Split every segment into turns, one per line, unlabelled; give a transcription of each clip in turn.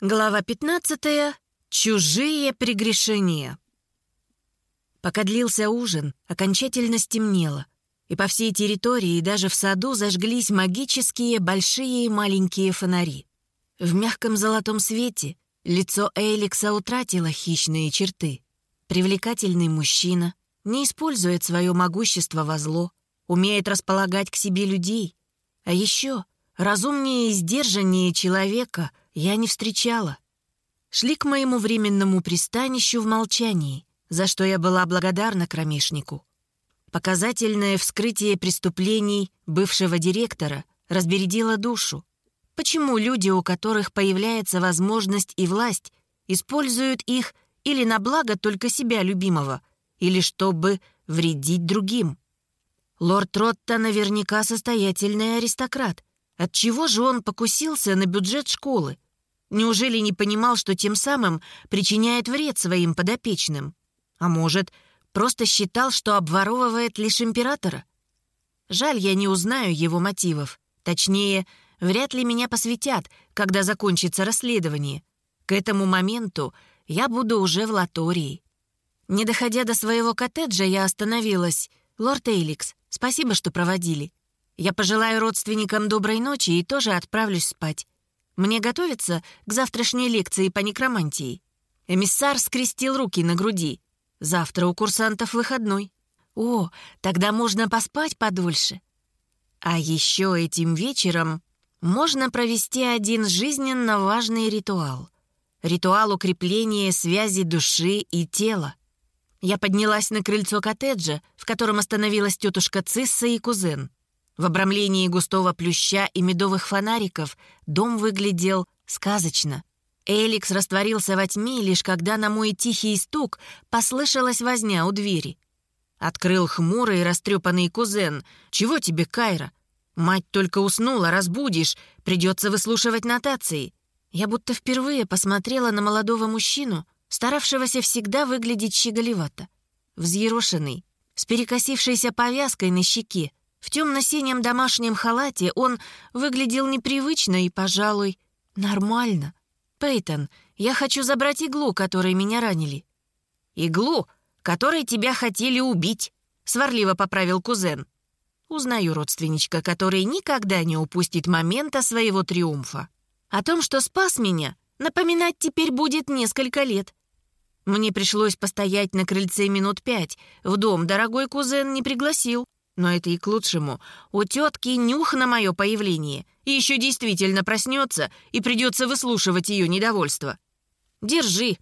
Глава 15. Чужие прегрешения. Пока длился ужин, окончательно стемнело, и по всей территории и даже в саду зажглись магические большие и маленькие фонари. В мягком золотом свете лицо Эликса утратило хищные черты. Привлекательный мужчина, не использует свое могущество во зло, умеет располагать к себе людей. А еще разумнее и сдержаннее человека — я не встречала. Шли к моему временному пристанищу в молчании, за что я была благодарна кромешнику. Показательное вскрытие преступлений бывшего директора разбередило душу. Почему люди, у которых появляется возможность и власть, используют их или на благо только себя любимого, или чтобы вредить другим? Лорд Ротта наверняка состоятельный аристократ. Отчего же он покусился на бюджет школы? Неужели не понимал, что тем самым причиняет вред своим подопечным? А может, просто считал, что обворовывает лишь императора? Жаль, я не узнаю его мотивов. Точнее, вряд ли меня посвятят, когда закончится расследование. К этому моменту я буду уже в Латории. Не доходя до своего коттеджа, я остановилась. «Лорд Эйликс, спасибо, что проводили. Я пожелаю родственникам доброй ночи и тоже отправлюсь спать. Мне готовиться к завтрашней лекции по некромантии. Эмиссар скрестил руки на груди. Завтра у курсантов выходной. О, тогда можно поспать подольше. А еще этим вечером можно провести один жизненно важный ритуал. Ритуал укрепления связи души и тела. Я поднялась на крыльцо коттеджа, в котором остановилась тетушка Цисса и кузен. В обрамлении густого плюща и медовых фонариков дом выглядел сказочно. Эликс растворился во тьме, лишь когда на мой тихий стук послышалась возня у двери. Открыл хмурый растрепанный кузен. «Чего тебе, Кайра? Мать только уснула, разбудишь, придется выслушивать нотации». Я будто впервые посмотрела на молодого мужчину, старавшегося всегда выглядеть щеголевато. Взъерошенный, с перекосившейся повязкой на щеке, в темно-синем домашнем халате он выглядел непривычно и, пожалуй, нормально. «Пейтон, я хочу забрать иглу, которой меня ранили». «Иглу, которой тебя хотели убить», — сварливо поправил кузен. Узнаю родственничка, который никогда не упустит момента своего триумфа. О том, что спас меня, напоминать теперь будет несколько лет. Мне пришлось постоять на крыльце минут пять. В дом дорогой кузен не пригласил. Но это и к лучшему. У тетки нюх на мое появление. И еще действительно проснется, и придется выслушивать ее недовольство. «Держи».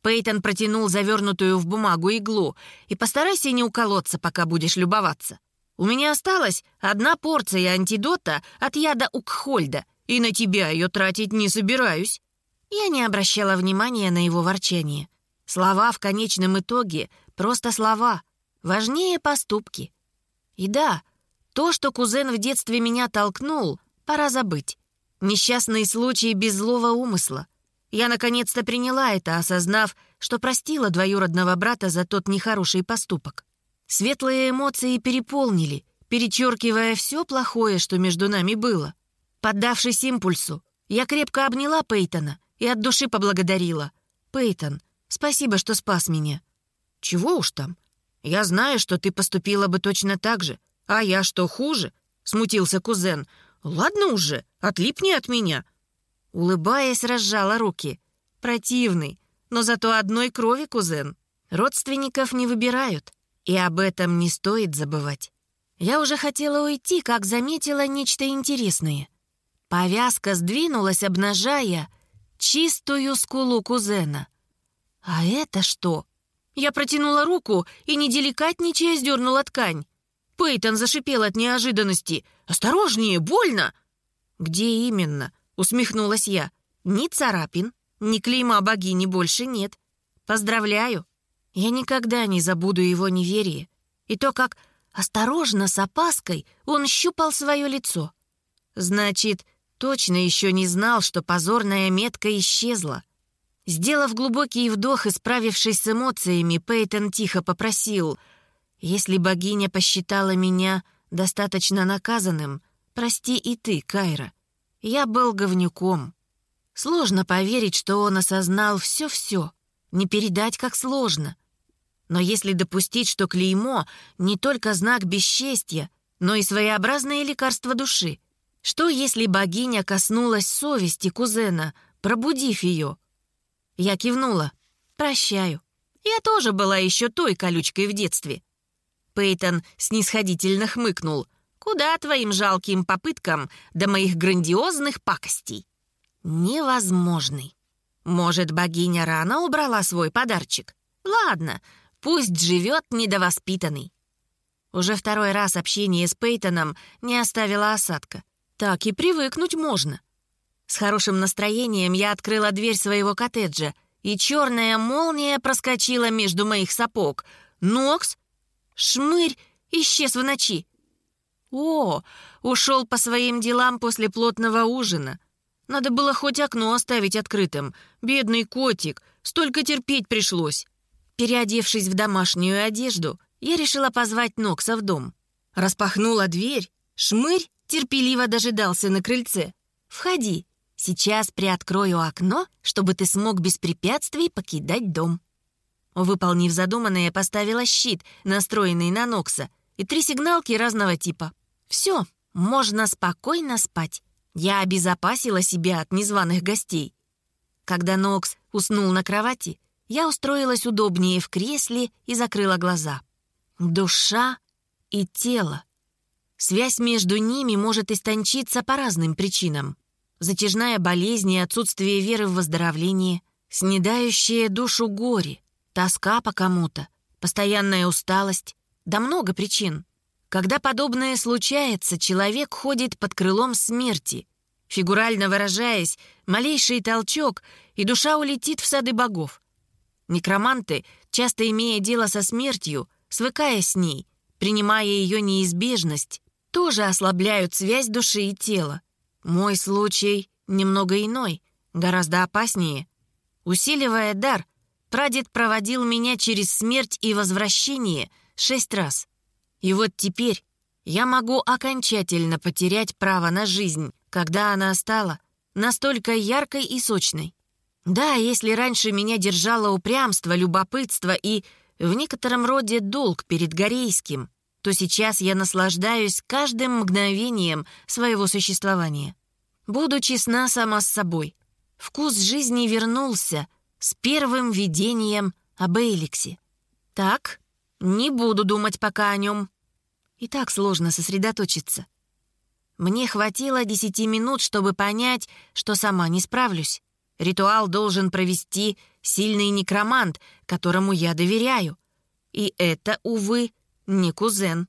Пейтон протянул завернутую в бумагу иглу. «И постарайся не уколоться, пока будешь любоваться. У меня осталась одна порция антидота от яда Укхольда, и на тебя ее тратить не собираюсь». Я не обращала внимания на его ворчание. Слова в конечном итоге — просто слова. Важнее поступки. И да, то, что кузен в детстве меня толкнул, пора забыть. Несчастный случай без злого умысла. Я наконец-то приняла это, осознав, что простила двоюродного брата за тот нехороший поступок. Светлые эмоции переполнили, перечеркивая все плохое, что между нами было. Поддавшись импульсу, я крепко обняла Пейтона и от души поблагодарила. «Пейтон, спасибо, что спас меня». «Чего уж там? «Я знаю, что ты поступила бы точно так же. А я что, хуже?» — смутился кузен. «Ладно уже, отлипни от меня». Улыбаясь, разжала руки. «Противный, но зато одной крови кузен. Родственников не выбирают, и об этом не стоит забывать». Я уже хотела уйти, как заметила нечто интересное. Повязка сдвинулась, обнажая чистую скулу кузена. «А это что?» Я протянула руку и, не деликатничая, сдернула ткань. Пейтон зашипел от неожиданности. «Осторожнее, больно!» «Где именно?» — усмехнулась я. «Ни царапин, ни клейма богини больше нет. Поздравляю. Я никогда не забуду его неверие. И то, как осторожно, с опаской, он щупал свое лицо. Значит, точно еще не знал, что позорная метка исчезла. Сделав глубокий вдох и справившись с эмоциями, Пейтон тихо попросил, «Если богиня посчитала меня достаточно наказанным, прости и ты, Кайра. Я был говнюком». Сложно поверить, что он осознал все-все. Не передать, как сложно. Но если допустить, что клеймо — не только знак бесчестья, но и своеобразное лекарство души, что если богиня коснулась совести кузена, пробудив ее? Я кивнула. «Прощаю. Я тоже была еще той колючкой в детстве». Пейтон снисходительно хмыкнул. «Куда твоим жалким попыткам до моих грандиозных пакостей?» «Невозможный. Может, богиня рано убрала свой подарочек? Ладно, пусть живет недовоспитанный». Уже второй раз общение с Пейтоном не оставило осадка. Так и привыкнуть можно. С хорошим настроением я открыла дверь своего коттеджа, и черная молния проскочила между моих сапог. Нокс, шмырь, исчез в ночи. О, ушел по своим делам после плотного ужина. Надо было хоть окно оставить открытым. Бедный котик, столько терпеть пришлось. Переодевшись в домашнюю одежду, я решила позвать Нокса в дом. Распахнула дверь, шмырь терпеливо дожидался на крыльце. «Входи, сейчас приоткрою окно, чтобы ты смог без препятствий покидать дом». Выполнив задуманное, поставила щит, настроенный на Нокса, и три сигналки разного типа. «Все, можно спокойно спать. Я обезопасила себя от незваных гостей». Когда Нокс уснул на кровати, я устроилась удобнее в кресле и закрыла глаза. Душа и тело Связь между ними может истончиться по разным причинам. Затяжная болезнь и отсутствие веры в выздоровление, снедающее душу горе, тоска по кому-то, постоянная усталость, да много причин. Когда подобное случается, человек ходит под крылом смерти. Фигурально выражаясь, малейший толчок, и душа улетит в сады богов. Некроманты, часто имея дело со смертью, свыкаясь с ней, принимая ее неизбежность, тоже ослабляют связь души и тела. Мой случай немного иной, гораздо опаснее. Усиливая дар, прадед проводил меня через смерть и возвращение шесть раз. И вот теперь я могу окончательно потерять право на жизнь, когда она стала настолько яркой и сочной. Да, если раньше меня держало упрямство, любопытство и, в некотором роде, долг перед Горейским, то сейчас я наслаждаюсь каждым мгновением своего существования. Буду честна сама с собой. Вкус жизни вернулся с первым видением об Эликсе. Так, не буду думать пока о нем. И так сложно сосредоточиться. Мне хватило десяти минут, чтобы понять, что сама не справлюсь. Ритуал должен провести сильный некромант, которому я доверяю. И это, увы, не кузен.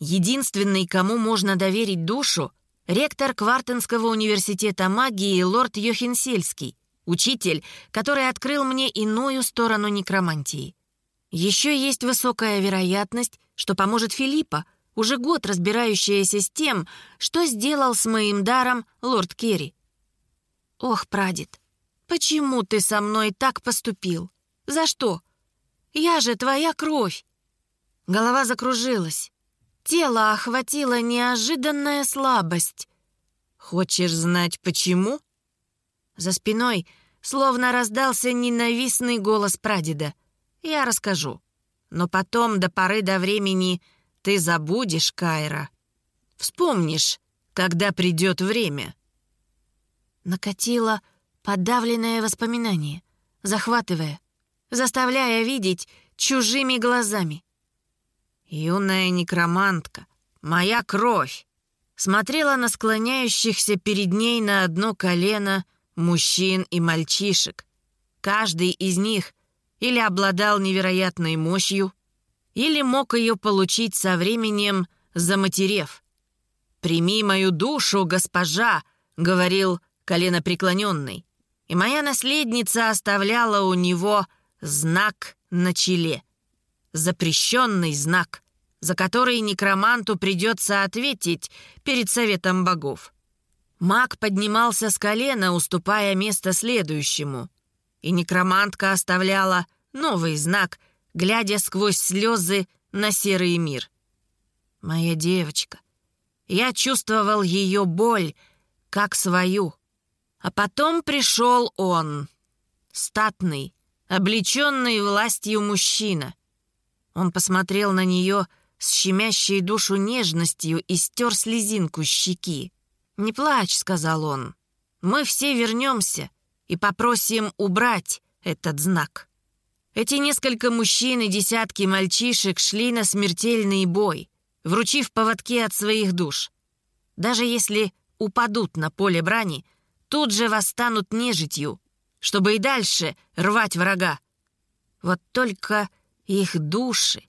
Единственный, кому можно доверить душу, ректор Квартенского университета магии лорд Йохенсельский, учитель, который открыл мне иную сторону некромантии. Еще есть высокая вероятность, что поможет Филиппа, уже год разбирающаяся с тем, что сделал с моим даром лорд Керри. «Ох, прадед, почему ты со мной так поступил? За что? Я же твоя кровь!» Голова закружилась. Тело охватила неожиданная слабость. «Хочешь знать, почему?» За спиной словно раздался ненавистный голос прадеда. «Я расскажу. Но потом, до поры до времени, ты забудешь, Кайра. Вспомнишь, когда придет время». Накатило подавленное воспоминание, захватывая, заставляя видеть чужими глазами. Юная некромантка, моя кровь, смотрела на склоняющихся перед ней на одно колено мужчин и мальчишек. Каждый из них или обладал невероятной мощью, или мог ее получить со временем, заматерев. «Прими мою душу, госпожа», — говорил коленопреклоненный, и моя наследница оставляла у него знак на челе запрещенный знак, за который некроманту придется ответить перед советом богов. Маг поднимался с колена, уступая место следующему, и некромантка оставляла новый знак, глядя сквозь слезы на серый мир. «Моя девочка, я чувствовал ее боль, как свою. А потом пришел он, статный, облеченный властью мужчина. Он посмотрел на нее с щемящей душу нежностью и стер слезинку с щеки. «Не плачь», — сказал он. «Мы все вернемся и попросим убрать этот знак». Эти несколько мужчин и десятки мальчишек шли на смертельный бой, вручив поводки от своих душ. Даже если упадут на поле брани, тут же восстанут нежитью, чтобы и дальше рвать врага. Вот только их души,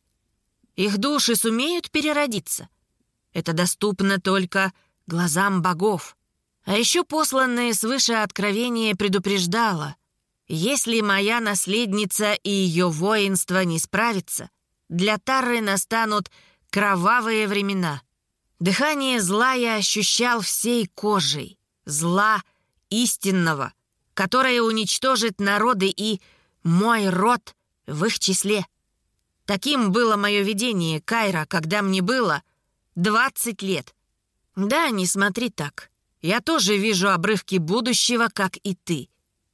их души сумеют переродиться. Это доступно только глазам богов. А еще посланное свыше откровение предупреждало, если моя наследница и ее воинство не справятся, для Тарры настанут кровавые времена. Дыхание зла я ощущал всей кожей. Зла истинного, которое уничтожит народы и мой род в их числе. Таким было мое видение, Кайра, когда мне было 20 лет. Да, не смотри так. Я тоже вижу обрывки будущего, как и ты.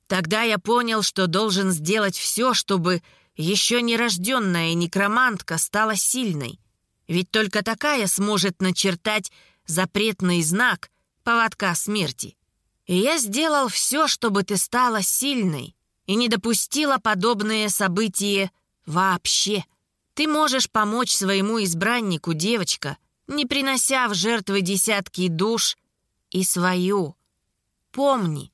Тогда я понял, что должен сделать все, чтобы еще нерожденная некромантка стала сильной. Ведь только такая сможет начертать запретный знак поводка смерти. И я сделал все, чтобы ты стала сильной и не допустила подобные события вообще. Ты можешь помочь своему избраннику, девочка, не принося в жертвы десятки душ и свою. Помни,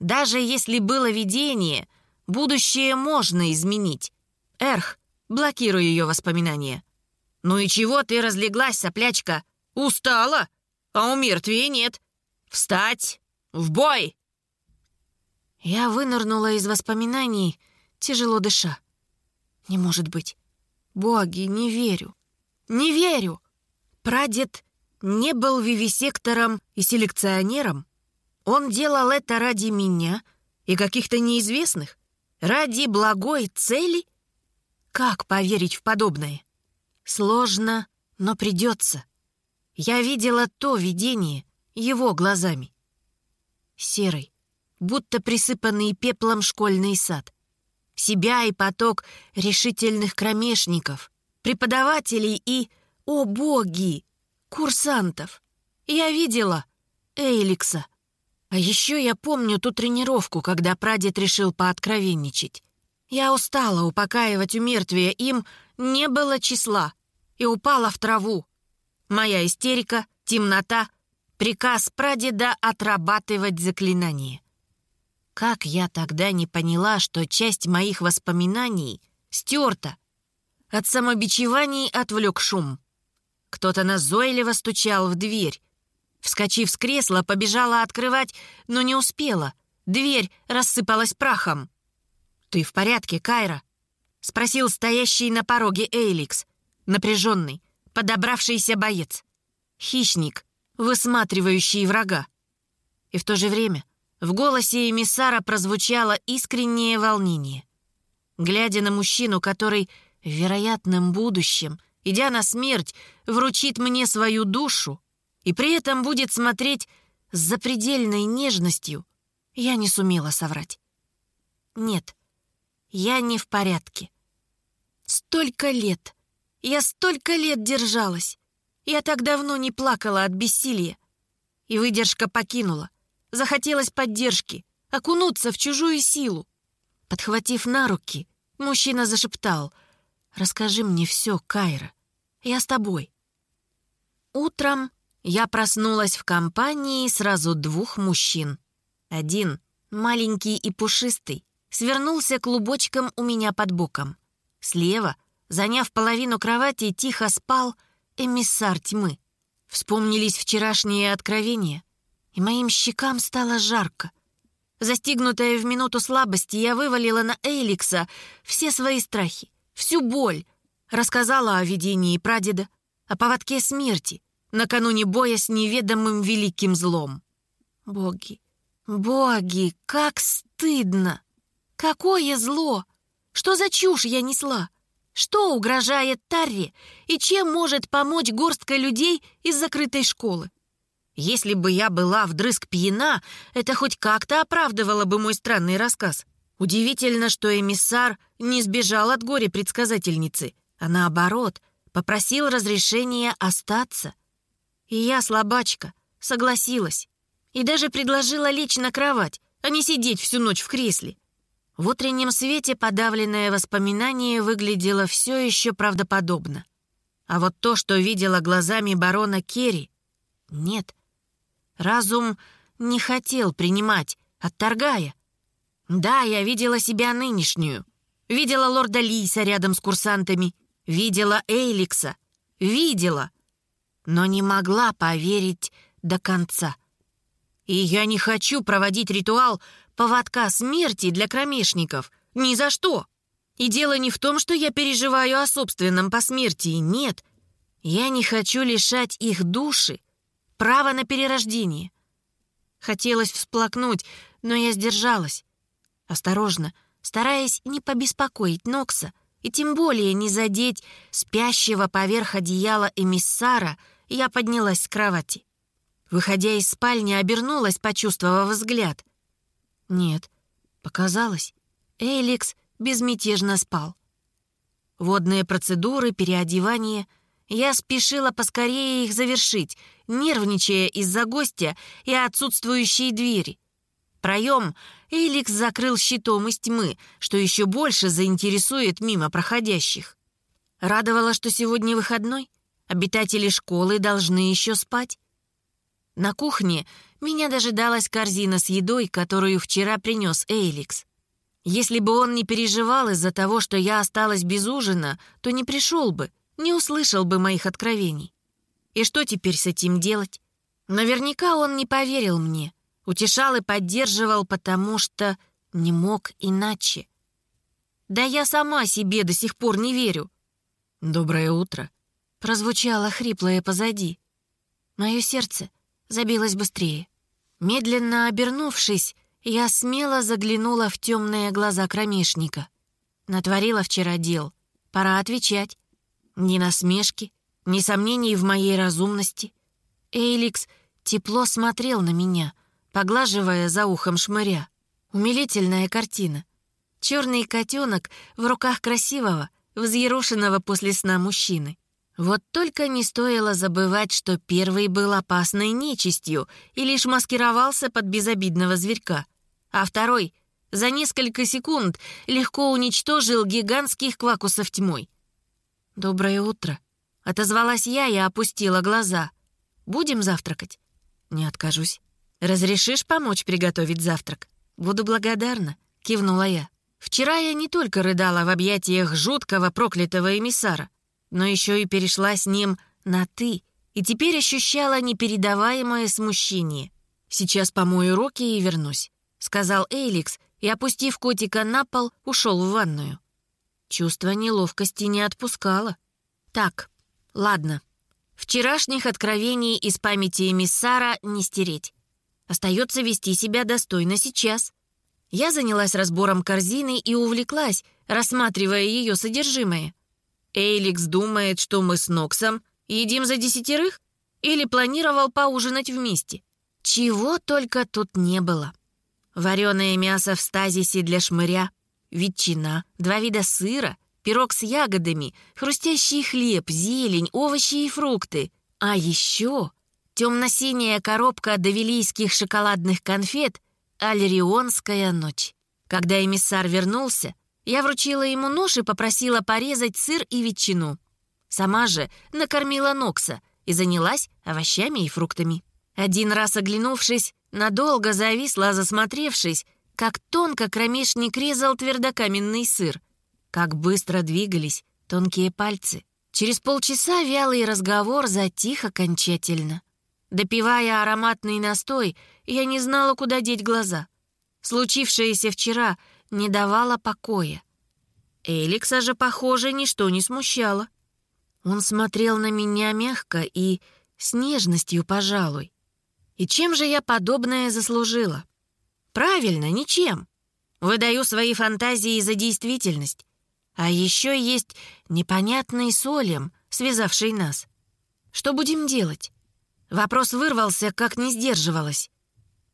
даже если было видение, будущее можно изменить. Эрх, блокируй ее воспоминания. «Ну и чего ты разлеглась, соплячка? Устала? А у мертвей нет. Встать! В бой!» Я вынырнула из воспоминаний, тяжело дыша. «Не может быть. Боги, не верю. Не верю!» Прадед не был вивисектором и селекционером. Он делал это ради меня и каких-то неизвестных, ради благой цели. Как поверить в подобное? Сложно, но придется. Я видела то видение его глазами. Серый, будто присыпанный пеплом школьный сад. Себя и поток решительных кромешников, преподавателей и о боги! Курсантов! Я видела Эйликса. А еще я помню ту тренировку, когда прадед решил пооткровенничать. Я устала упокаивать у мертвия, им не было числа. И упала в траву. Моя истерика, темнота, приказ прадеда отрабатывать заклинание. Как я тогда не поняла, что часть моих воспоминаний стерта. От самобичеваний отвлек шум. Кто-то назойливо стучал в дверь. Вскочив с кресла, побежала открывать, но не успела. Дверь рассыпалась прахом. «Ты в порядке, Кайра?» — спросил стоящий на пороге Эйликс. Напряженный, подобравшийся боец. Хищник, высматривающий врага. И в то же время в голосе эмиссара прозвучало искреннее волнение. Глядя на мужчину, который в вероятном будущем — идя на смерть, вручит мне свою душу и при этом будет смотреть с запредельной нежностью, я не сумела соврать. Нет, я не в порядке. Столько лет, я столько лет держалась. Я так давно не плакала от бессилия. И выдержка покинула. Захотелось поддержки, окунуться в чужую силу. Подхватив на руки, мужчина зашептал — Расскажи мне все, Кайра. Я с тобой». Утром я проснулась в компании сразу двух мужчин. Один, маленький и пушистый, свернулся клубочком у меня под боком. Слева, заняв половину кровати, тихо спал эмиссар тьмы. Вспомнились вчерашние откровения, и моим щекам стало жарко. Застигнутая в минуту слабости, я вывалила на Эйликса все свои страхи всю боль. Рассказала о видении прадеда, о поводке смерти, накануне боя с неведомым великим злом. Боги, боги, как стыдно! Какое зло! Что за чушь я несла? Что угрожает Тарре и чем может помочь горстка людей из закрытой школы? Если бы я была вдрызг пьяна, это хоть как-то оправдывало бы мой странный рассказ. Удивительно, что эмиссар не сбежал от горя предсказательницы, а наоборот, попросил разрешения остаться. И я, слабачка, согласилась. И даже предложила лечь на кровать, а не сидеть всю ночь в кресле. В утреннем свете подавленное воспоминание выглядело все еще правдоподобно. А вот то, что видела глазами барона Керри, нет. Разум не хотел принимать, отторгая. Да, я видела себя нынешнюю. Видела лорда Лиса рядом с курсантами. Видела Эйликса. Видела. Но не могла поверить до конца. И я не хочу проводить ритуал поводка смерти для кромешников. Ни за что. И дело не в том, что я переживаю о собственном посмертии. Нет. Я не хочу лишать их души права на перерождение. Хотелось всплакнуть, но я сдержалась. Осторожно, стараясь не побеспокоить Нокса и тем более не задеть спящего поверх одеяла эмиссара, я поднялась с кровати. Выходя из спальни, обернулась, почувствовав взгляд. Нет, показалось. Эликс безмятежно спал. Водные процедуры, переодевание. Я спешила поскорее их завершить, нервничая из-за гостя и отсутствующей двери. Проем Эликс закрыл щитом из тьмы, что еще больше заинтересует мимо проходящих. Радовало, что сегодня выходной. Обитатели школы должны еще спать. На кухне меня дожидалась корзина с едой, которую вчера принес Эйликс. Если бы он не переживал из-за того, что я осталась без ужина, то не пришел бы, не услышал бы моих откровений. И что теперь с этим делать? Наверняка он не поверил мне, утешал и поддерживал, потому что не мог иначе. Да я сама себе до сих пор не верю. «Доброе утро», — прозвучало хриплое позади. Мое сердце — забилось быстрее. Медленно обернувшись, я смело заглянула в темные глаза кромешника. Натворила вчера дел. Пора отвечать. Ни насмешки, ни сомнений в моей разумности. Эйликс тепло смотрел на меня, поглаживая за ухом шмыря. Умилительная картина. Черный котенок в руках красивого, взъерошенного после сна мужчины. Вот только не стоило забывать, что первый был опасной нечистью и лишь маскировался под безобидного зверька, а второй за несколько секунд легко уничтожил гигантских квакусов тьмой. «Доброе утро», — отозвалась я и опустила глаза. «Будем завтракать?» «Не откажусь». «Разрешишь помочь приготовить завтрак?» «Буду благодарна», — кивнула я. «Вчера я не только рыдала в объятиях жуткого проклятого эмиссара, но еще и перешла с ним на «ты», и теперь ощущала непередаваемое смущение. «Сейчас помою руки и вернусь», — сказал Эйликс, и, опустив котика на пол, ушел в ванную. Чувство неловкости не отпускало. «Так, ладно. Вчерашних откровений из памяти эмиссара не стереть. Остается вести себя достойно сейчас». Я занялась разбором корзины и увлеклась, рассматривая ее содержимое — Эйликс думает, что мы с Ноксом едим за десятерых? Или планировал поужинать вместе? Чего только тут не было. Вареное мясо в стазисе для шмыря, ветчина, два вида сыра, пирог с ягодами, хрустящий хлеб, зелень, овощи и фрукты. А еще темно-синяя коробка давилийских шоколадных конфет «Альрионская ночь». Когда эмиссар вернулся, я вручила ему нож и попросила порезать сыр и ветчину. Сама же накормила Нокса и занялась овощами и фруктами. Один раз оглянувшись, надолго зависла, засмотревшись, как тонко кромешник резал твердокаменный сыр, как быстро двигались тонкие пальцы. Через полчаса вялый разговор затих окончательно. Допивая ароматный настой, я не знала, куда деть глаза. Случившееся вчера — не давала покоя. Эликса же, похоже, ничто не смущало. Он смотрел на меня мягко и с нежностью, пожалуй. И чем же я подобное заслужила? Правильно, ничем. Выдаю свои фантазии за действительность. А еще есть непонятный солем, связавший нас. Что будем делать? Вопрос вырвался, как не сдерживалась.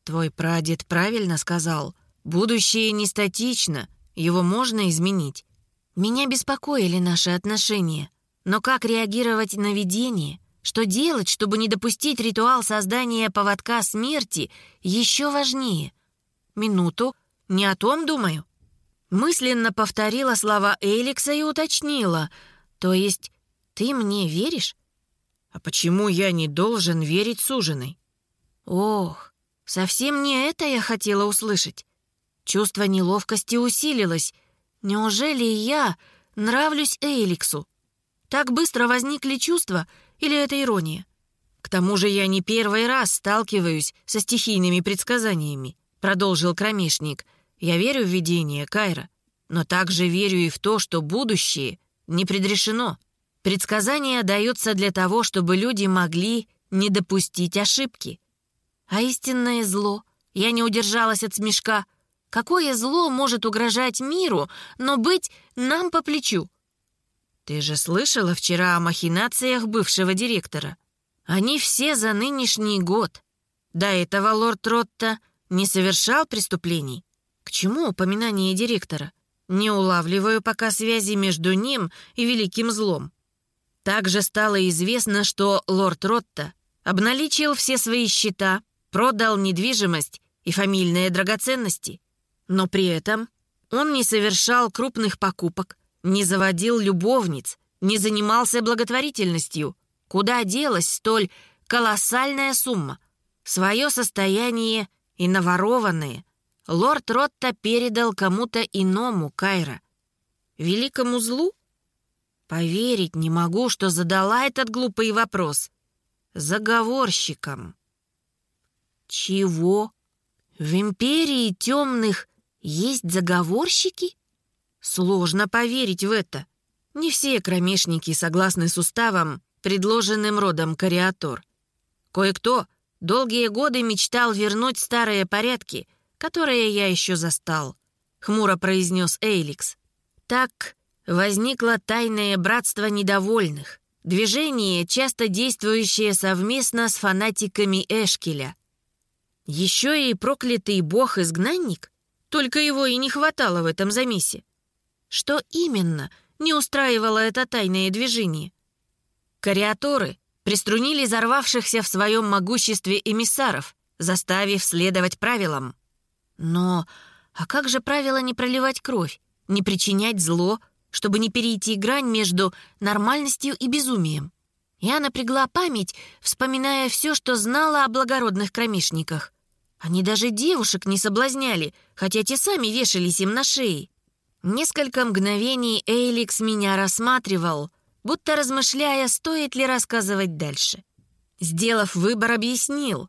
«Твой прадед правильно сказал. Будущее не статично, его можно изменить. Меня беспокоили наши отношения. Но как реагировать на видение? Что делать, чтобы не допустить ритуал создания поводка смерти, еще важнее? Минуту, не о том думаю. Мысленно повторила слова Эликса и уточнила. То есть ты мне веришь? А почему я не должен верить суженой? Ох, совсем не это я хотела услышать. Чувство неловкости усилилось. Неужели я нравлюсь Эликсу? Так быстро возникли чувства, или это ирония? К тому же я не первый раз сталкиваюсь со стихийными предсказаниями, продолжил кромешник. Я верю в видение, Кайра, но также верю и в то, что будущее не предрешено. Предсказание дается для того, чтобы люди могли не допустить ошибки. А истинное зло, я не удержалась от смешка, какое зло может угрожать миру, но быть нам по плечу? Ты же слышала вчера о махинациях бывшего директора? Они все за нынешний год. До этого лорд Ротта не совершал преступлений. К чему упоминание директора? Не улавливаю пока связи между ним и великим злом. Также стало известно, что лорд Ротта обналичил все свои счета, продал недвижимость и фамильные драгоценности. Но при этом он не совершал крупных покупок, не заводил любовниц, не занимался благотворительностью. Куда делась столь колоссальная сумма? Свое состояние и наворованное лорд Ротта передал кому-то иному Кайра. Великому злу? Поверить не могу, что задала этот глупый вопрос. Заговорщикам. Чего? В империи темных есть заговорщики? Сложно поверить в это. Не все кромешники согласны с уставом, предложенным родом Кариатор. Кое-кто долгие годы мечтал вернуть старые порядки, которые я еще застал, хмуро произнес Эйликс. Так возникло тайное братство недовольных, движение, часто действующее совместно с фанатиками Эшкеля. Еще и проклятый бог-изгнанник, только его и не хватало в этом замесе. Что именно не устраивало это тайное движение? Кариаторы приструнили взорвавшихся в своем могуществе эмиссаров, заставив следовать правилам. Но а как же правило не проливать кровь, не причинять зло, чтобы не перейти грань между нормальностью и безумием? Я напрягла память, вспоминая все, что знала о благородных кромешниках. Они даже девушек не соблазняли, хотя те сами вешались им на шеи. Несколько мгновений Эйликс меня рассматривал, будто размышляя, стоит ли рассказывать дальше. Сделав выбор, объяснил.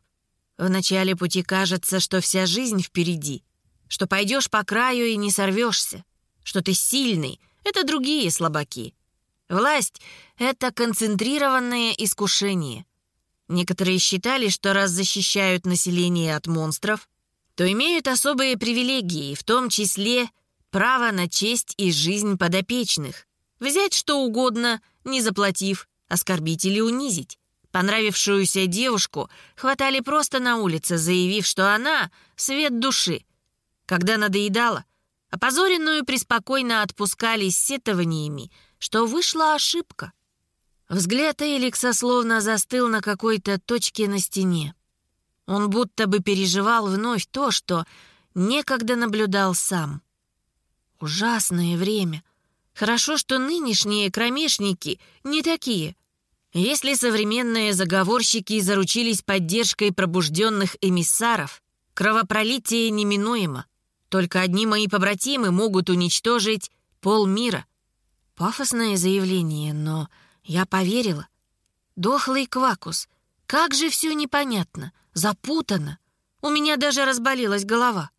В начале пути кажется, что вся жизнь впереди, что пойдешь по краю и не сорвешься, что ты сильный, это другие слабаки. Власть — это концентрированное искушение. Некоторые считали, что раз защищают население от монстров, то имеют особые привилегии, в том числе право на честь и жизнь подопечных. Взять что угодно, не заплатив, оскорбить или унизить. Понравившуюся девушку хватали просто на улице, заявив, что она — свет души. Когда надоедала, опозоренную преспокойно отпускали с сетованиями, что вышла ошибка. Взгляд Эликса словно застыл на какой-то точке на стене. Он будто бы переживал вновь то, что некогда наблюдал сам — Ужасное время. Хорошо, что нынешние кромешники не такие. Если современные заговорщики заручились поддержкой пробужденных эмиссаров, кровопролитие неминуемо. Только одни мои побратимы могут уничтожить полмира. Пафосное заявление, но я поверила. Дохлый квакус. Как же все непонятно, запутано. У меня даже разболелась голова.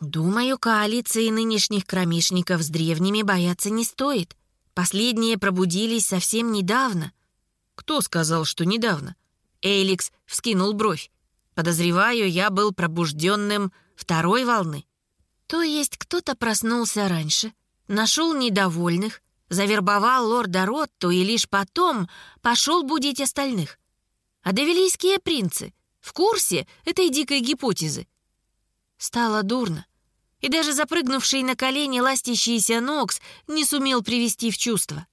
Думаю, коалиции нынешних кромешников с древними бояться не стоит. Последние пробудились совсем недавно. Кто сказал, что недавно? Эликс вскинул бровь. Подозреваю, я был пробужденным второй волны. То есть кто-то проснулся раньше, нашел недовольных, завербовал лорда Ротту и лишь потом пошел будить остальных. А девилийские принцы в курсе этой дикой гипотезы? Стало дурно. И даже запрыгнувший на колени ластящийся Нокс не сумел привести в чувство.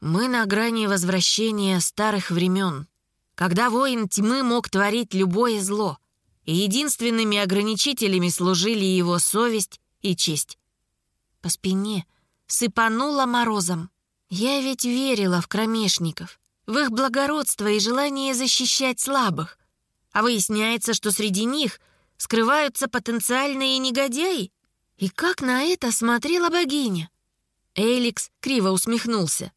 Мы на грани возвращения старых времен, когда воин тьмы мог творить любое зло, и единственными ограничителями служили его совесть и честь. По спине сыпануло морозом. Я ведь верила в кромешников, в их благородство и желание защищать слабых. А выясняется, что среди них скрываются потенциальные негодяи. И как на это смотрела богиня? Эликс криво усмехнулся.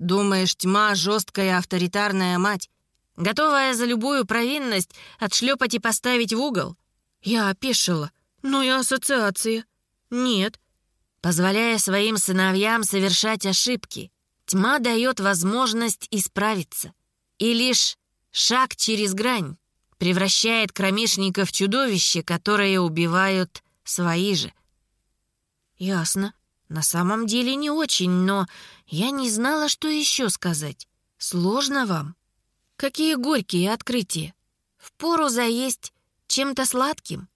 «Думаешь, тьма — жесткая авторитарная мать, готовая за любую провинность отшлепать и поставить в угол?» Я опешила. «Ну и ассоциация?» «Нет». Позволяя своим сыновьям совершать ошибки, тьма дает возможность исправиться. И лишь шаг через грань превращает кромешника в чудовище, которое убивают свои же. Ясно. На самом деле не очень, но я не знала, что еще сказать. Сложно вам? Какие горькие открытия. Впору заесть чем-то сладким.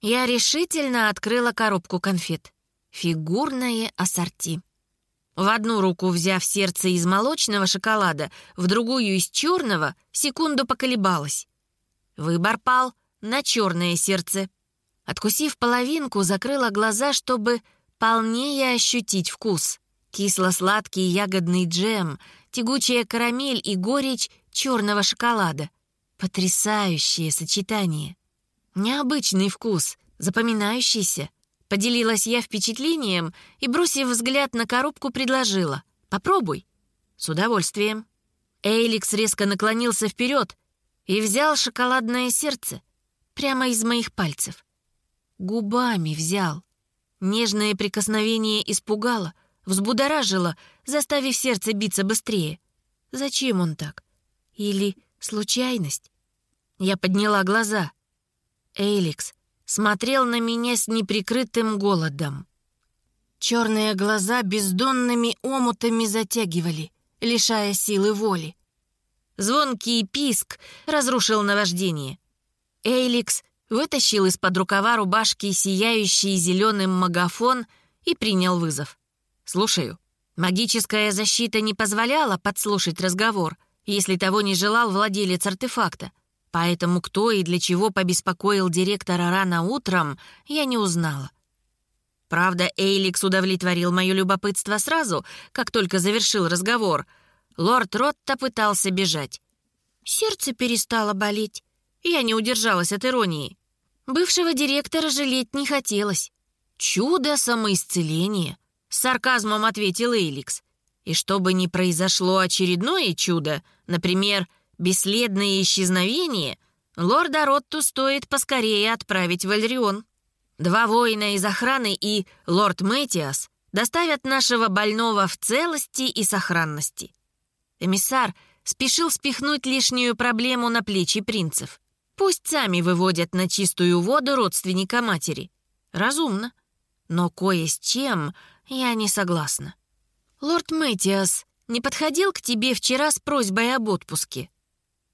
Я решительно открыла коробку конфет. Фигурное ассорти. В одну руку взяв сердце из молочного шоколада, в другую из черного, секунду поколебалась. Выбор пал на черное сердце. Откусив половинку, закрыла глаза, чтобы полнее ощутить вкус. Кисло-сладкий ягодный джем, тягучая карамель и горечь черного шоколада. Потрясающее сочетание. Необычный вкус, запоминающийся. Поделилась я впечатлением и, бросив взгляд на коробку, предложила. «Попробуй». «С удовольствием». Эйликс резко наклонился вперед, и взял шоколадное сердце прямо из моих пальцев. Губами взял. Нежное прикосновение испугало, взбудоражило, заставив сердце биться быстрее. Зачем он так? Или случайность? Я подняла глаза. Эйликс смотрел на меня с неприкрытым голодом. Черные глаза бездонными омутами затягивали, лишая силы воли. Звонкий писк разрушил наваждение. Эйликс вытащил из-под рукава рубашки сияющий зеленым магафон и принял вызов. «Слушаю. Магическая защита не позволяла подслушать разговор, если того не желал владелец артефакта. Поэтому кто и для чего побеспокоил директора рано утром, я не узнала. Правда, Эйликс удовлетворил мое любопытство сразу, как только завершил разговор — Лорд Ротта пытался бежать. Сердце перестало болеть. Я не удержалась от иронии. Бывшего директора жалеть не хотелось. «Чудо самоисцеления», — с сарказмом ответил Эйликс. «И чтобы не произошло очередное чудо, например, бесследное исчезновение, лорда Ротту стоит поскорее отправить в Альрион. Два воина из охраны и лорд Мэтиас доставят нашего больного в целости и сохранности. Эмиссар спешил спихнуть лишнюю проблему на плечи принцев. Пусть сами выводят на чистую воду родственника матери. Разумно. Но кое с чем я не согласна. Лорд Мэтиас не подходил к тебе вчера с просьбой об отпуске?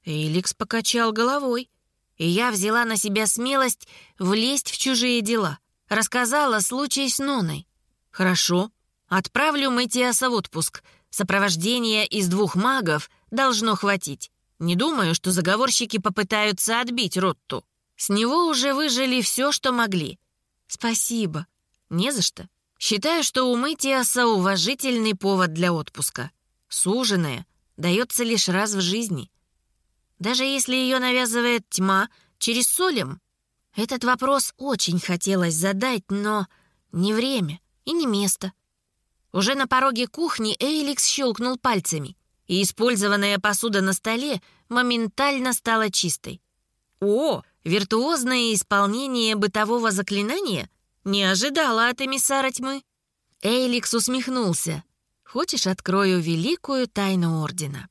Эликс покачал головой, и я взяла на себя смелость влезть в чужие дела. Рассказала случай с Ноной. Хорошо, отправлю Мэтиаса в отпуск — Сопровождения из двух магов должно хватить. Не думаю, что заговорщики попытаются отбить Ротту. С него уже выжили все, что могли. Спасибо. Не за что. Считаю, что у Мытиаса уважительный повод для отпуска. Суженая дается лишь раз в жизни. Даже если ее навязывает тьма через солем. Этот вопрос очень хотелось задать, но не время и не место. Уже на пороге кухни Эйликс щелкнул пальцами, и использованная посуда на столе моментально стала чистой. «О, виртуозное исполнение бытового заклинания? Не ожидала от эмиссара тьмы». Эйликс усмехнулся. «Хочешь, открою великую тайну Ордена?»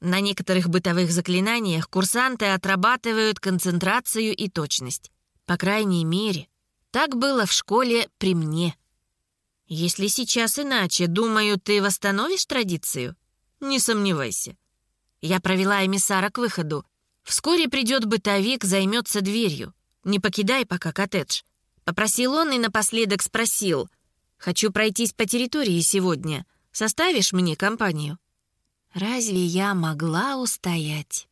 На некоторых бытовых заклинаниях курсанты отрабатывают концентрацию и точность. По крайней мере, так было в школе при мне. Если сейчас иначе, думаю, ты восстановишь традицию? Не сомневайся. Я провела эмиссара к выходу. Вскоре придет бытовик, займется дверью. Не покидай пока коттедж. Попросил он и напоследок спросил. «Хочу пройтись по территории сегодня. Составишь мне компанию?» Разве я могла устоять?